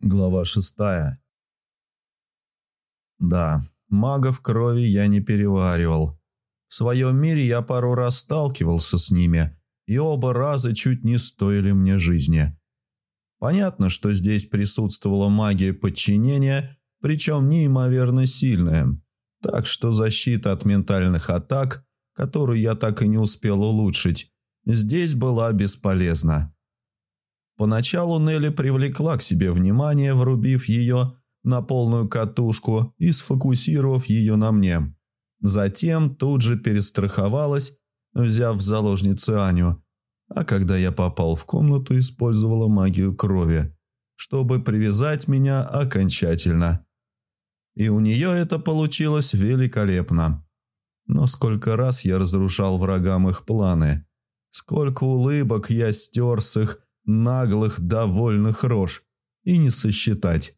Глава шестая. Да, магов крови я не переваривал. В своем мире я пару раз сталкивался с ними, и оба раза чуть не стоили мне жизни. Понятно, что здесь присутствовала магия подчинения, причем неимоверно сильная, так что защита от ментальных атак, которую я так и не успел улучшить, здесь была бесполезна. Поначалу Нелли привлекла к себе внимание, врубив ее на полную катушку и сфокусировав ее на мне. Затем тут же перестраховалась, взяв в заложницы Аню, а когда я попал в комнату, использовала магию крови, чтобы привязать меня окончательно. И у нее это получилось великолепно. Но сколько раз я разрушал врагам их планы, сколько улыбок я стер с их наглых, довольных рож, и не сосчитать.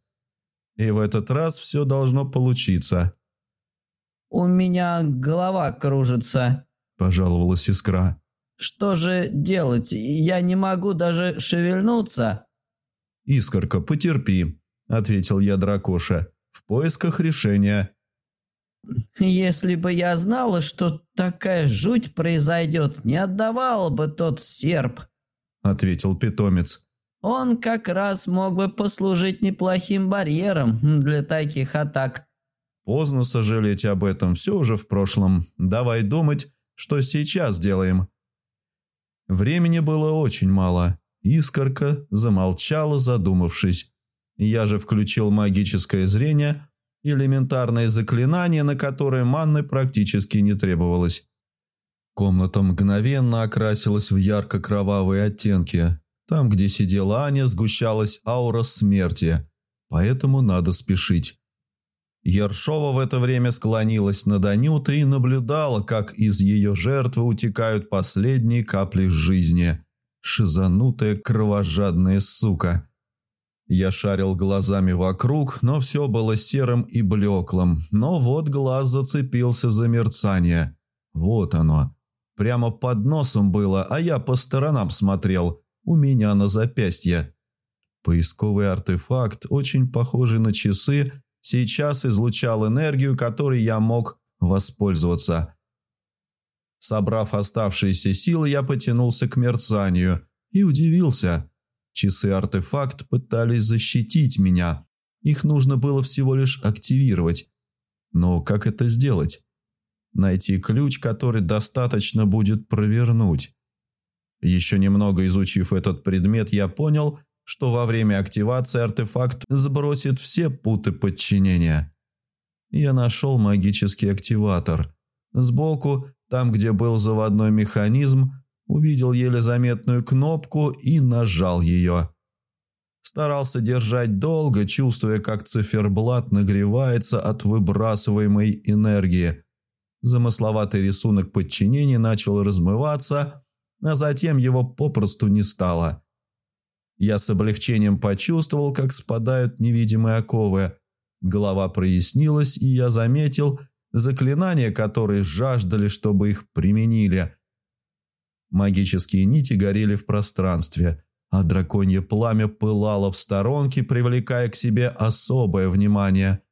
И в этот раз все должно получиться. «У меня голова кружится», – пожаловалась искра. «Что же делать? Я не могу даже шевельнуться». «Искорка, потерпи», – ответил я дракоша, – «в поисках решения». «Если бы я знала, что такая жуть произойдет, не отдавала бы тот серп», – ответил питомец. «Он как раз мог бы послужить неплохим барьером для таких атак». «Поздно сожалеть об этом, все уже в прошлом. Давай думать, что сейчас делаем». Времени было очень мало. Искорка замолчала, задумавшись. Я же включил магическое зрение, элементарное заклинание, на которое манны практически не требовалось. Комната мгновенно окрасилась в ярко-кровавые оттенки. Там, где сидела Аня, сгущалась аура смерти, поэтому надо спешить. Ершова в это время склонилась над Анютой и наблюдала, как из ее жертвы утекают последние капли жизни. Шизанутая кровожадная сука. Я шарил глазами вокруг, но все было серым и блеклым. Но вот глаз зацепился за мерцание. Вот оно. Прямо под носом было, а я по сторонам смотрел. У меня на запястье. Поисковый артефакт, очень похожий на часы, сейчас излучал энергию, которой я мог воспользоваться. Собрав оставшиеся силы, я потянулся к мерцанию и удивился. Часы-артефакт пытались защитить меня. Их нужно было всего лишь активировать. Но как это сделать? Найти ключ, который достаточно будет провернуть. Еще немного изучив этот предмет, я понял, что во время активации артефакт сбросит все путы подчинения. Я нашел магический активатор. Сбоку, там где был заводной механизм, увидел еле заметную кнопку и нажал ее. Старался держать долго, чувствуя, как циферблат нагревается от выбрасываемой энергии – Замысловатый рисунок подчинения начал размываться, а затем его попросту не стало. Я с облегчением почувствовал, как спадают невидимые оковы. Голова прояснилась, и я заметил заклинания, которые жаждали, чтобы их применили. Магические нити горели в пространстве, а драконье пламя пылало в сторонке, привлекая к себе особое внимание –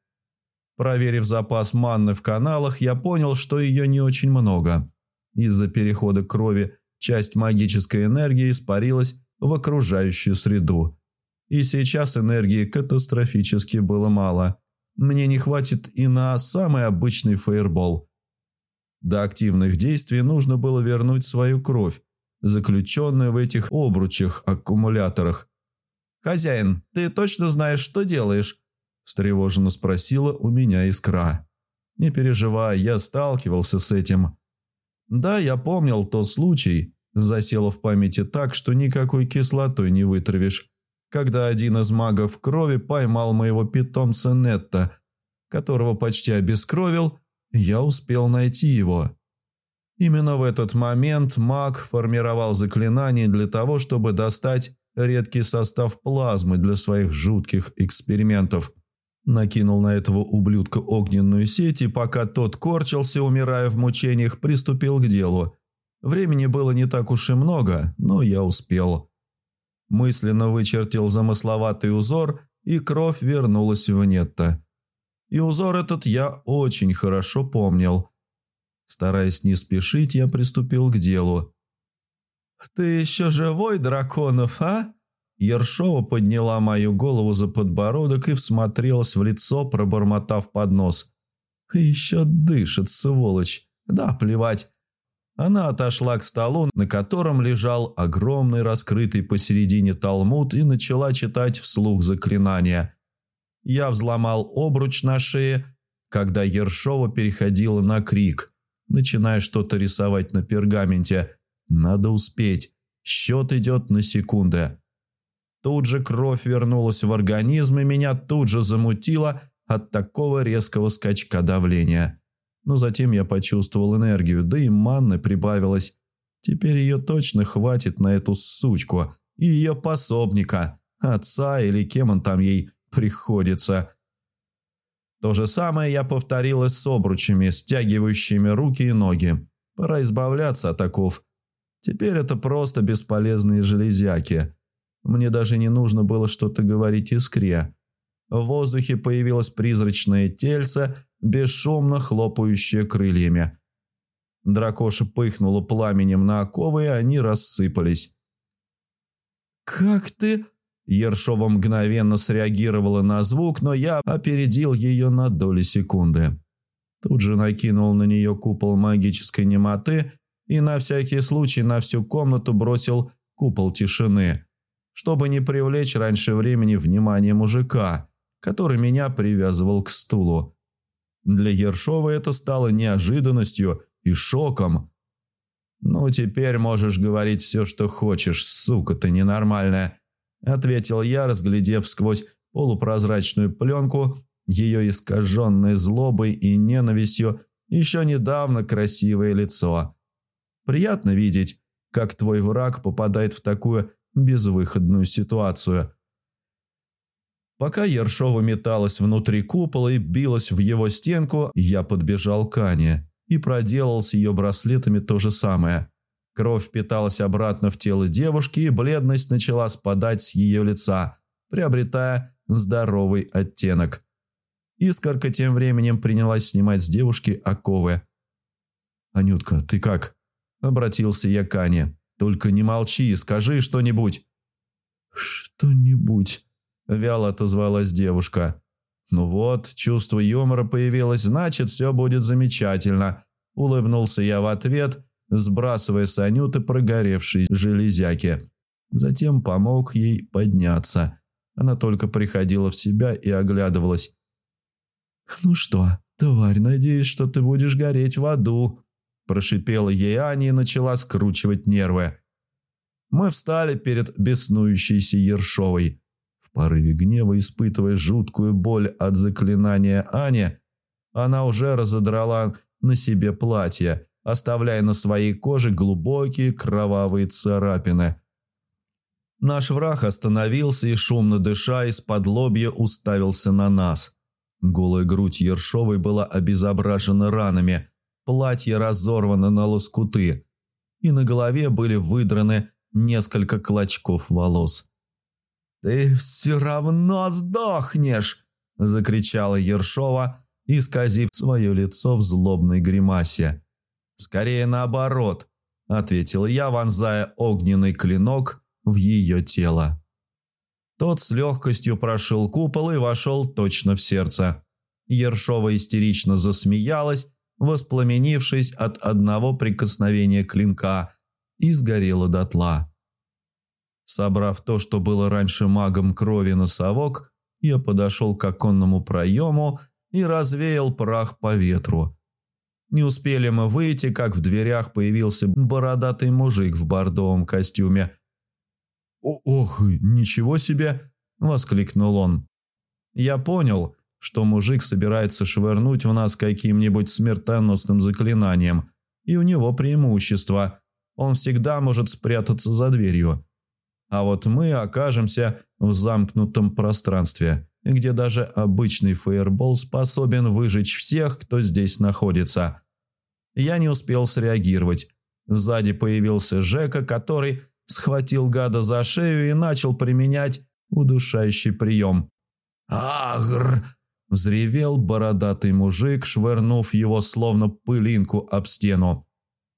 Проверив запас манны в каналах, я понял, что ее не очень много. Из-за перехода крови часть магической энергии испарилась в окружающую среду. И сейчас энергии катастрофически было мало. Мне не хватит и на самый обычный фейербол. До активных действий нужно было вернуть свою кровь, заключенную в этих обручах-аккумуляторах. «Хозяин, ты точно знаешь, что делаешь?» Встревоженно спросила у меня искра. «Не переживай, я сталкивался с этим». «Да, я помнил тот случай», засело в памяти так, что никакой кислотой не вытравишь, когда один из магов крови поймал моего питомца Нетта, которого почти обескровил, я успел найти его. Именно в этот момент маг формировал заклинание для того, чтобы достать редкий состав плазмы для своих жутких экспериментов. Накинул на этого ублюдка огненную сеть, и пока тот корчился, умирая в мучениях, приступил к делу. Времени было не так уж и много, но я успел. Мысленно вычертил замысловатый узор и кровь вернулась в нетто. И узор этот я очень хорошо помнил. Стараясь не спешить, я приступил к делу. «Ты еще живой, Драконов, а?» Ершова подняла мою голову за подбородок и всмотрелась в лицо, пробормотав под нос. «Еще дышит, сволочь. Да, плевать. Она отошла к столу, на котором лежал огромный раскрытый посередине талмуд и начала читать вслух заклинания. Я взломал обруч на шее, когда Ершова переходила на крик, начиная что-то рисовать на пергаменте. Надо успеть. Счет идет на секунды. Тут же кровь вернулась в организм, и меня тут же замутило от такого резкого скачка давления но затем я почувствовал энергию, да и манны прибавилось. Теперь ее точно хватит на эту сучку и ее пособника, отца или кем он там ей приходится. То же самое я повторила с обручами, стягивающими руки и ноги. Пора избавляться от оков. Теперь это просто бесполезные железяки. Мне даже не нужно было что-то говорить искре. В воздухе появилось призрачное тельце – бесшумно хлопающее крыльями. Дракоша пыхнула пламенем на оковы, и они рассыпались. «Как ты?» Ершова мгновенно среагировала на звук, но я опередил ее на доли секунды. Тут же накинул на нее купол магической немоты и на всякий случай на всю комнату бросил купол тишины, чтобы не привлечь раньше времени внимание мужика, который меня привязывал к стулу. Для Ершова это стало неожиданностью и шоком. «Ну, теперь можешь говорить все, что хочешь, сука ты ненормальная», – ответил я, разглядев сквозь полупрозрачную пленку ее искаженной злобой и ненавистью еще недавно красивое лицо. «Приятно видеть, как твой враг попадает в такую безвыходную ситуацию». Пока Ершова металась внутри купола и билась в его стенку, я подбежал к Ане и проделал с ее браслетами то же самое. Кровь впиталась обратно в тело девушки, и бледность начала спадать с ее лица, приобретая здоровый оттенок. Искорка тем временем принялась снимать с девушки оковы. «Анютка, ты как?» – обратился я к Ане. «Только не молчи, скажи что-нибудь». «Что-нибудь», Вяло отозвалась девушка. «Ну вот, чувство юмора появилось, значит, все будет замечательно», – улыбнулся я в ответ, сбрасывая с Анюты прогоревшие железяки. Затем помог ей подняться. Она только приходила в себя и оглядывалась. «Ну что, тварь, надеюсь, что ты будешь гореть в аду», – прошипела ей Аня и начала скручивать нервы. Мы встали перед беснующейся Ершовой порыве гнева, испытывая жуткую боль от заклинания Ани, она уже разодрала на себе платье, оставляя на своей коже глубокие кровавые царапины. Наш враг остановился и, шумно дыша, из-под лобья уставился на нас. Голая грудь Ершовой была обезображена ранами, платье разорвано на лоскуты, и на голове были выдраны несколько клочков волос. «Ты все равно сдохнешь!» – закричала Ершова, исказив свое лицо в злобной гримасе. «Скорее наоборот», – ответил я, вонзая огненный клинок в ее тело. Тот с легкостью прошел купол и вошел точно в сердце. Ершова истерично засмеялась, воспламенившись от одного прикосновения клинка, и сгорела дотла. Собрав то, что было раньше магом крови на совок, я подошел к оконному проему и развеял прах по ветру. Не успели мы выйти, как в дверях появился бородатый мужик в бордовом костюме. «Ох, ничего себе!» – воскликнул он. Я понял, что мужик собирается швырнуть в нас каким-нибудь смертоносным заклинанием, и у него преимущество. Он всегда может спрятаться за дверью. А вот мы окажемся в замкнутом пространстве, где даже обычный фейербол способен выжечь всех, кто здесь находится. Я не успел среагировать. Сзади появился Жека, который схватил гада за шею и начал применять удушающий прием. Агр! Взревел бородатый мужик, швырнув его словно пылинку об стену.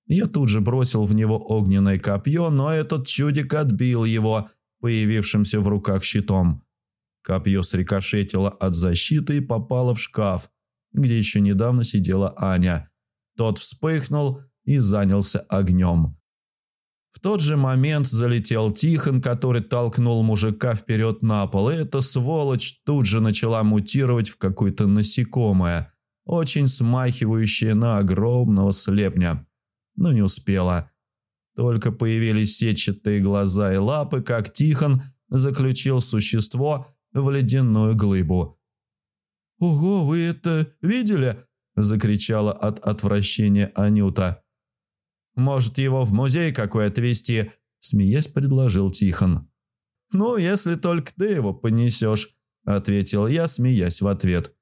Я тут же бросил в него огненное копье, но этот чудик отбил его, появившимся в руках щитом. Копье срикошетило от защиты и попало в шкаф, где еще недавно сидела Аня. Тот вспыхнул и занялся огнем. В тот же момент залетел Тихон, который толкнул мужика вперед на пол, и эта сволочь тут же начала мутировать в какое-то насекомое, очень смахивающее на огромного слепня но не успела. Только появились сетчатые глаза и лапы, как Тихон заключил существо в ледяную глыбу. «Ого, вы это видели?» – закричала от отвращения Анюта. «Может, его в музей какой отвезти?» – смеясь предложил Тихон. «Ну, если только ты его понесешь», – ответил я, смеясь в ответ.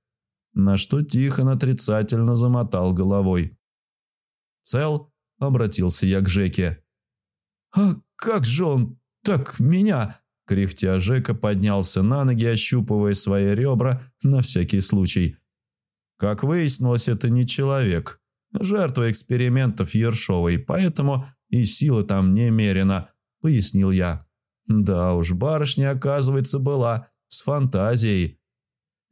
На что Тихон отрицательно замотал головой. «Цел?» – обратился я к Жеке. «А как же он так меня?» Кряхтя Жека поднялся на ноги, ощупывая свои ребра на всякий случай. Как выяснилось, это не человек. Жертва экспериментов Ершовой, поэтому и сила там немерена, пояснил я. Да уж, барышня, оказывается, была с фантазией.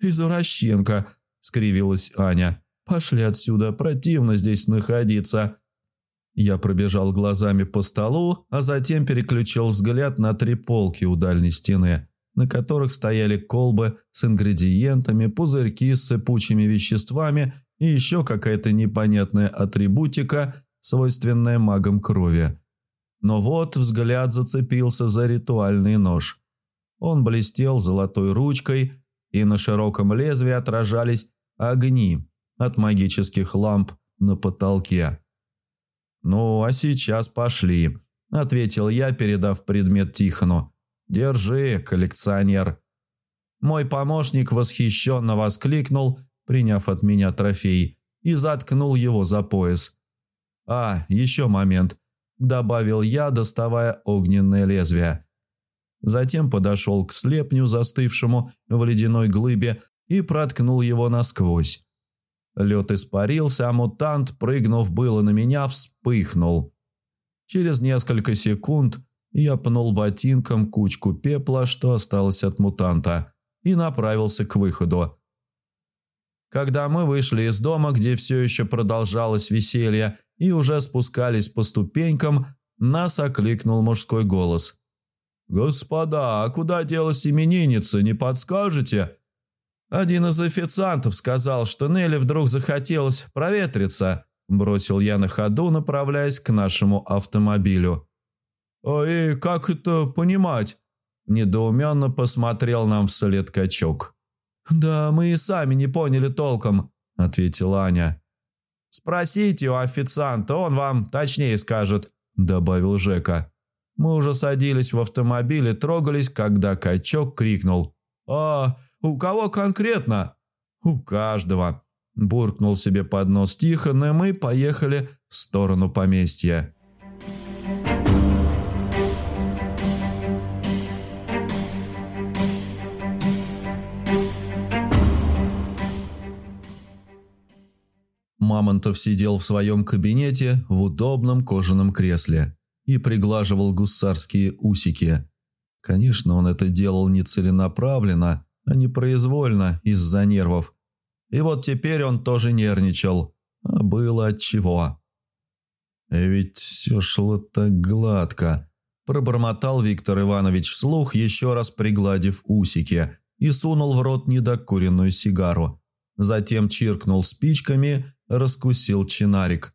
«Извращенка», — скривилась Аня. «Пошли отсюда, противно здесь находиться». Я пробежал глазами по столу, а затем переключил взгляд на три полки у дальней стены, на которых стояли колбы с ингредиентами, пузырьки с сыпучими веществами и еще какая-то непонятная атрибутика, свойственная магам крови. Но вот взгляд зацепился за ритуальный нож. Он блестел золотой ручкой, и на широком лезвии отражались огни от магических ламп на потолке. «Ну, а сейчас пошли», – ответил я, передав предмет Тихону. «Держи, коллекционер». Мой помощник восхищенно воскликнул, приняв от меня трофей, и заткнул его за пояс. «А, еще момент», – добавил я, доставая огненное лезвие. Затем подошел к слепню, застывшему в ледяной глыбе, и проткнул его насквозь. Лед испарился, а мутант, прыгнув было на меня, вспыхнул. Через несколько секунд я пнул ботинком кучку пепла, что осталось от мутанта, и направился к выходу. Когда мы вышли из дома, где все еще продолжалось веселье, и уже спускались по ступенькам, нас окликнул мужской голос. «Господа, а куда делась именинница, не подскажете?» Один из официантов сказал, что Нелли вдруг захотелось проветриться. Бросил я на ходу, направляясь к нашему автомобилю. «А и как это понимать?» Недоуменно посмотрел нам вслед качок. «Да мы и сами не поняли толком», — ответила Аня. «Спросите у официанта, он вам точнее скажет», — добавил Жека. Мы уже садились в автомобиль и трогались, когда качок крикнул. «А, у кого конкретно?» «У каждого», – буркнул себе под нос Тихон, и мы поехали в сторону поместья. Мамонтов сидел в своем кабинете в удобном кожаном кресле и приглаживал гусарские усики. Конечно, он это делал а не произвольно из-за нервов. И вот теперь он тоже нервничал, а было от чего. «Ведь все шло так гладко», – пробормотал Виктор Иванович вслух, еще раз пригладив усики, и сунул в рот недокуренную сигару. Затем чиркнул спичками, раскусил чинарик.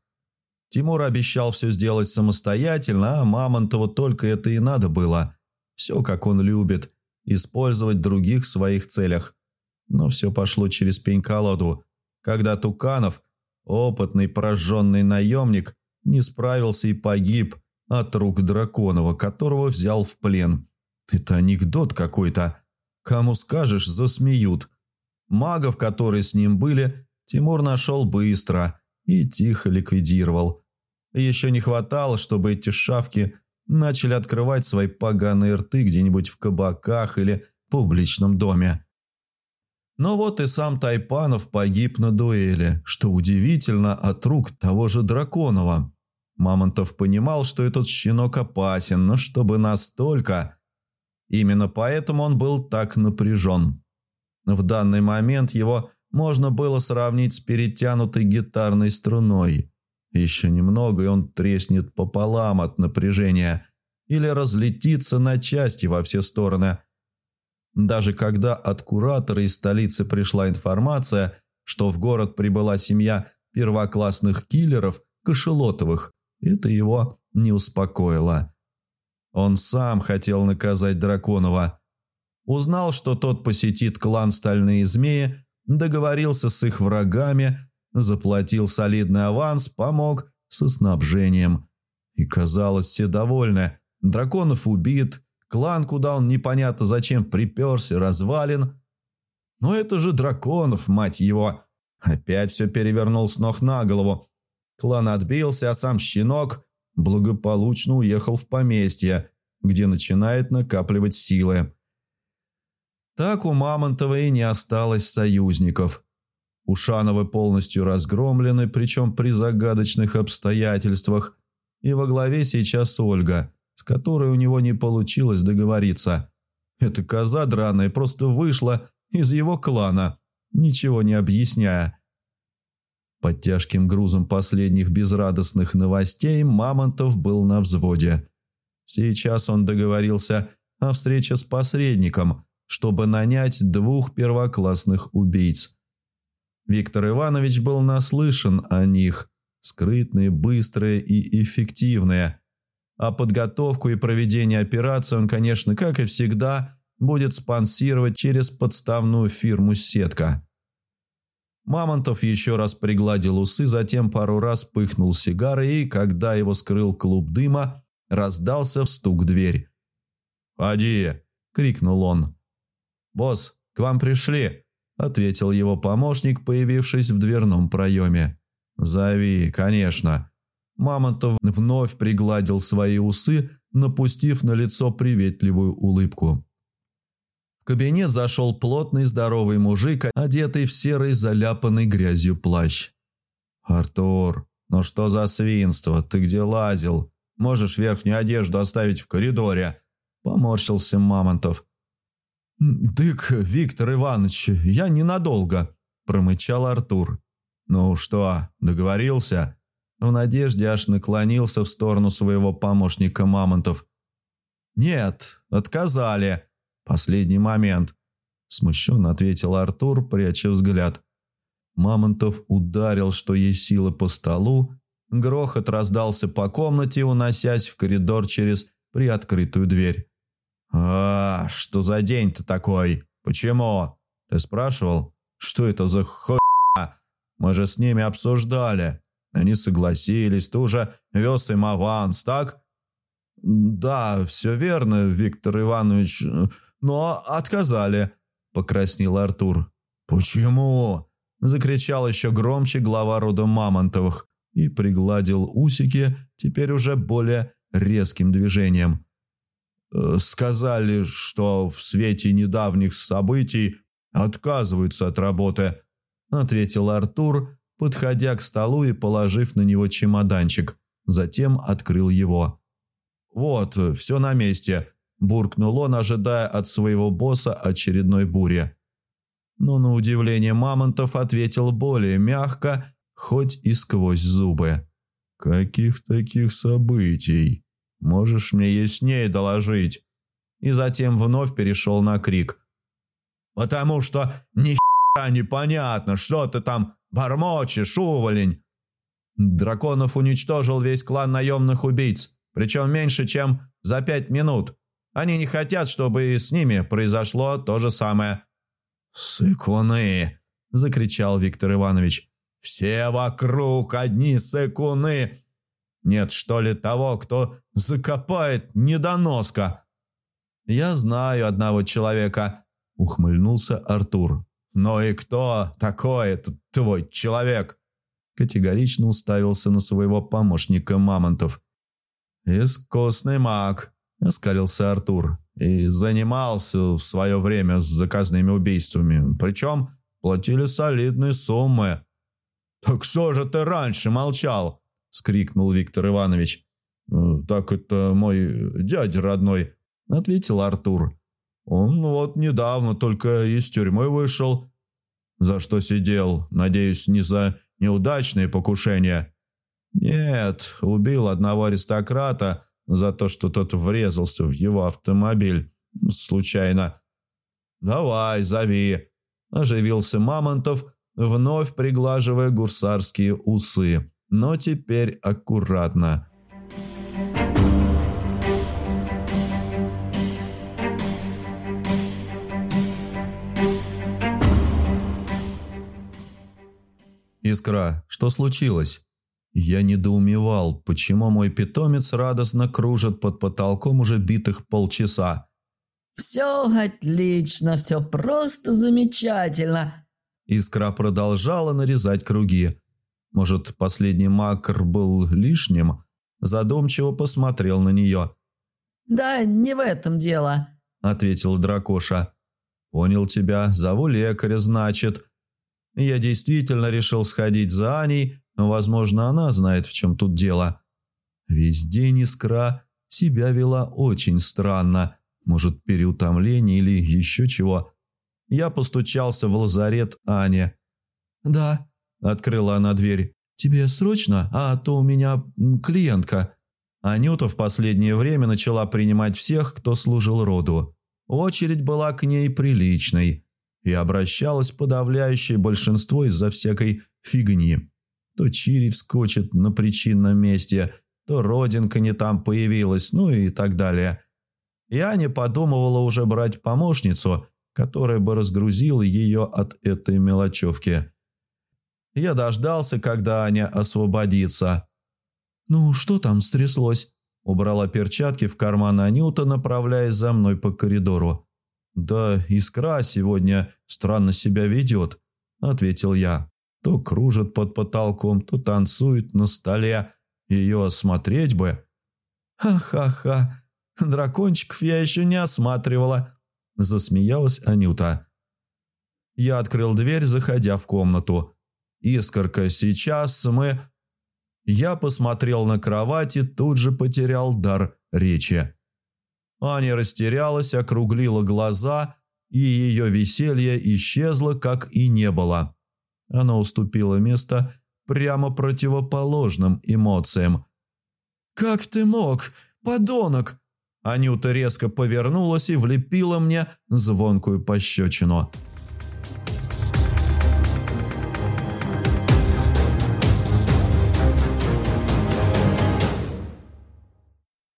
Тимур обещал все сделать самостоятельно, а Мамонтову только это и надо было. Все, как он любит – использовать других в своих целях. Но все пошло через пень-колоду, когда Туканов, опытный прожженный наемник, не справился и погиб от рук Драконова, которого взял в плен. Это анекдот какой-то. Кому скажешь, засмеют. Магов, которые с ним были, Тимур нашел быстро и тихо ликвидировал. Еще не хватало, чтобы эти шавки начали открывать свои поганые рты где-нибудь в кабаках или публичном доме. Но вот и сам Тайпанов погиб на дуэли, что удивительно от рук того же Драконова. Мамонтов понимал, что этот щенок опасен, но чтобы настолько... Именно поэтому он был так напряжен. В данный момент его можно было сравнить с перетянутой гитарной струной. Еще немного, и он треснет пополам от напряжения или разлетится на части во все стороны. Даже когда от куратора из столицы пришла информация, что в город прибыла семья первоклассных киллеров Кошелотовых, это его не успокоило. Он сам хотел наказать Драконова. Узнал, что тот посетит клан Стальные Змеи, договорился с их врагами, заплатил солидный аванс, помог со снабжением. И казалось, все довольны. Драконов убит, клан, куда он непонятно зачем приперся, развален. Но это же Драконов, мать его. Опять все перевернул с ног на голову. Клан отбился, а сам щенок благополучно уехал в поместье, где начинает накапливать силы. Так у Мамонтова и не осталось союзников. Ушановы полностью разгромлены, причем при загадочных обстоятельствах, и во главе сейчас Ольга, с которой у него не получилось договориться. Эта коза драная просто вышла из его клана, ничего не объясняя. Под тяжким грузом последних безрадостных новостей Мамонтов был на взводе. Сейчас он договорился о встрече с посредником, чтобы нанять двух первоклассных убийц. Виктор Иванович был наслышан о них, скрытные, быстрые и эффективные. А подготовку и проведение операции он, конечно, как и всегда, будет спонсировать через подставную фирму «Сетка». Мамонтов еще раз пригладил усы, затем пару раз пыхнул сигарой и, когда его скрыл клуб дыма, раздался в стук дверь. «Ходи!» – крикнул он. «Босс, к вам пришли!» – ответил его помощник, появившись в дверном проеме. «Зови, конечно!» Мамонтов вновь пригладил свои усы, напустив на лицо приветливую улыбку. В кабинет зашел плотный здоровый мужик, одетый в серый заляпанный грязью плащ. «Артур, ну что за свинство? Ты где лазил? Можешь верхнюю одежду оставить в коридоре?» Поморщился Мамонтов. «Дык, Виктор Иванович, я ненадолго», – промычал Артур. «Ну что, договорился?» В надежде аж наклонился в сторону своего помощника Мамонтов. «Нет, отказали», Последний момент. Смущенно ответил Артур, пряча взгляд. Мамонтов ударил, что есть силы по столу. Грохот раздался по комнате, уносясь в коридор через приоткрытую дверь. «А, что за день-то такой? Почему? Ты спрашивал? Что это за хуйня? Мы же с ними обсуждали. Они согласились, ты уже вез им аванс, так?» «Да, все верно, Виктор Иванович но отказали», – покраснел Артур. «Почему?» – закричал еще громче глава рода Мамонтовых и пригладил усики теперь уже более резким движением. «Э, «Сказали, что в свете недавних событий отказываются от работы», – ответил Артур, подходя к столу и положив на него чемоданчик. Затем открыл его. «Вот, все на месте буркнул он, ожидая от своего босса очередной бури. Но на удивление Мамонтов ответил более мягко, хоть и сквозь зубы. «Каких таких событий? Можешь мне яснее доложить?» И затем вновь перешел на крик. «Потому что ни хера непонятно, что ты там бормочешь, уволень!» Драконов уничтожил весь клан наемных убийц, причем меньше, чем за пять минут. Они не хотят, чтобы с ними произошло то же самое». «Сыкуны!» – закричал Виктор Иванович. «Все вокруг одни сыкуны! Нет, что ли, того, кто закопает недоноска?» «Я знаю одного человека», – ухмыльнулся Артур. «Но и кто такой этот твой человек?» Категорично уставился на своего помощника Мамонтов. «Искусный маг», – оскалился Артур. «И занимался в свое время с заказными убийствами. Причем платили солидные суммы». «Так что же ты раньше молчал?» – скрикнул Виктор Иванович. «Э, «Так это мой дядя родной», – ответил Артур. «Он вот недавно только из тюрьмы вышел. За что сидел? Надеюсь, не за неудачные покушения?» «Нет, убил одного аристократа за то, что тот врезался в его автомобиль. Случайно». «Давай, зови», – оживился Мамонтов – вновь приглаживая гурсарские усы. Но теперь аккуратно. «Искра, что случилось?» Я недоумевал, почему мой питомец радостно кружит под потолком уже битых полчаса. «Все отлично, все просто замечательно. Искра продолжала нарезать круги. Может, последний макр был лишним? Задумчиво посмотрел на нее. «Да, не в этом дело», — ответил дракоша. «Понял тебя. Зову лекаря, значит». Я действительно решил сходить за Аней, но, возможно, она знает, в чем тут дело. Весь день Искра себя вела очень странно. Может, переутомление или еще чего. Я постучался в лазарет Ане. «Да», – открыла она дверь. «Тебе срочно? А то у меня клиентка». Анюта в последнее время начала принимать всех, кто служил роду. Очередь была к ней приличной и обращалась подавляющее большинство из-за всякой фигни. То Чири вскочит на причинном месте, то родинка не там появилась, ну и так далее. Я не подумывала уже брать помощницу, которая бы разгрузила ее от этой мелочевки. Я дождался, когда Аня освободится. «Ну, что там стряслось?» Убрала перчатки в карман Анюта, направляясь за мной по коридору. «Да искра сегодня странно себя ведет», — ответил я. «То кружит под потолком, то танцует на столе. Ее осмотреть бы». «Ха-ха-ха, дракончиков я еще не осматривала», Засмеялась Анюта. Я открыл дверь, заходя в комнату. «Искорка, сейчас мы...» Я посмотрел на кровать и тут же потерял дар речи. Аня растерялась, округлила глаза, и ее веселье исчезло, как и не было. Она уступила место прямо противоположным эмоциям. «Как ты мог, подонок?» Анюта резко повернулась и влепила мне звонкую пощечину –